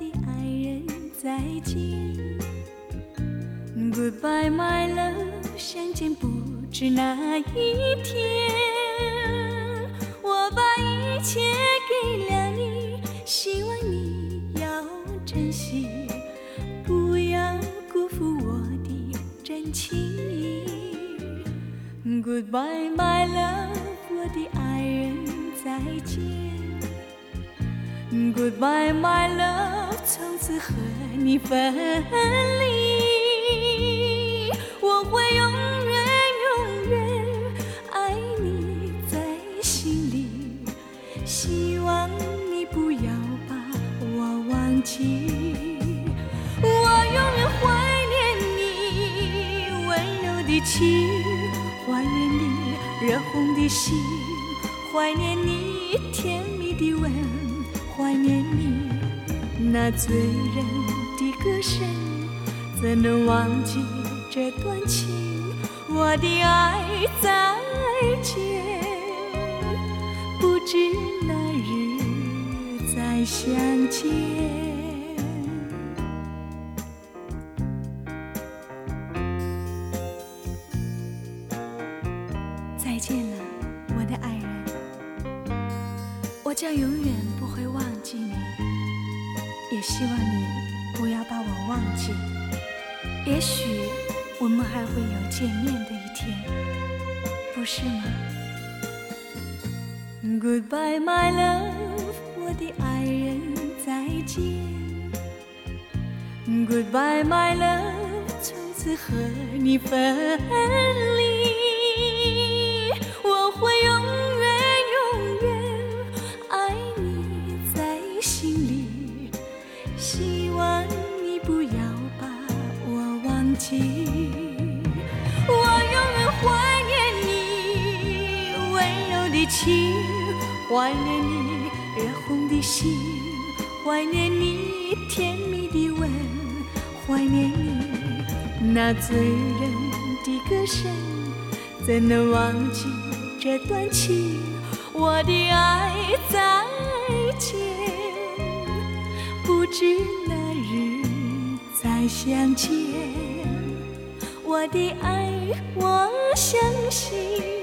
的爱人再见。Goodbye, my love，相见不知哪一天。我把一切给了你，希望你要珍惜，不要辜负我的真情。Goodbye, my love，我的爱人再见。Goodbye, my love，从此和你分离。我会永远永远爱你在心里，希望你不要把我忘记。我永远怀念你温柔的情，怀念你热红的心，怀念你甜蜜的吻。怀念你那醉人的歌声，怎能忘记这段情？我的爱，再见，不知哪日再相见。再见了，我的爱人，我将永远也希望你不要把我忘记。也许我们还会有见面的一天，不是吗？Goodbye, my love，我的爱人，再见。Goodbye, my love，从此和你分。情。我永远怀念你温柔的情，怀念你热红的心，怀念你甜蜜的吻，怀念你那醉人的歌声，怎能忘记这段情？我的爱，再见，不知哪日再相见。我的爱，我相信。